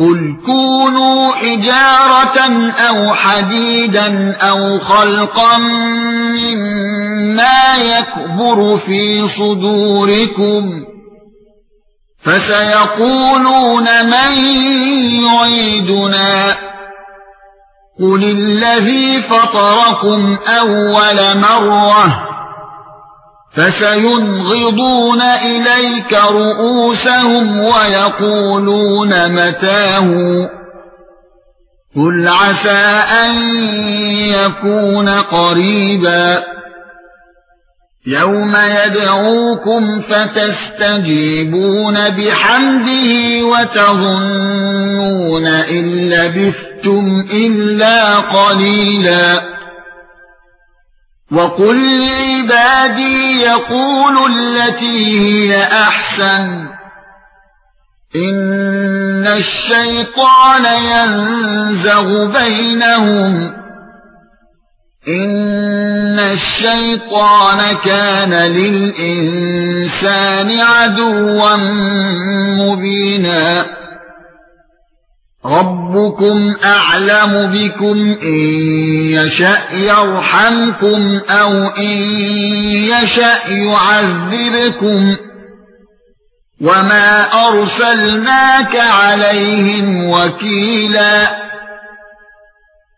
قُلْ كُونُوا حِجَارَةً أَوْ حَدِيدًا أَوْ خَلْقًا مِّمَّا يَكْبُرُ فِي صُدُورِكُمْ فَسَيَقُولُونَ مَن يُعِيدُنَا قُلِ الَّذِي فَطَرَكُمْ أَوَّلَ مَرَّةٍ فَسَيُنْغِضُونَ إِلَيْكَ رُؤُوسَهُمْ وَيَقُولُونَ مَتَاهُ. قُلْ عَسَى أَن يَكُونَ قَرِيبًا. يَوْمَ يَدْعُوكُمْ فَتَسْتَجِيبُونَ بِحَمْدِهِ وَتَظُنُّونَ إِن لَّبِثْتُمْ إِلَّا قَلِيلًا. وَقُل لِّعِبَادِي يَقُولُوا الَّتِي هِيَ أَحْسَنُ. إِنَّ الشَّيْطَانَ يَنزَغُ بَيْنَهُمْ. إِنَّ الشَّيْطَانَ كَانَ لِلْإِنسَانِ عَدُوًّا مُّبِينًا. رَبُّكُمْ أَعْلَمُ بِكُمْ إِن يَشَأْ يَرْحَمْكُمْ أَوْ إِن يَشَأْ يُعَذِّبْكُمْ وَمَا أَرْسَلْنَاكَ عَلَيْهِمْ وَكِيلًا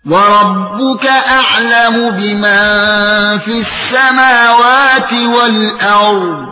وَرَبُّكَ أَعْلَمُ بِمَن فِي السَّمَاوَاتِ وَالْأَرْضِ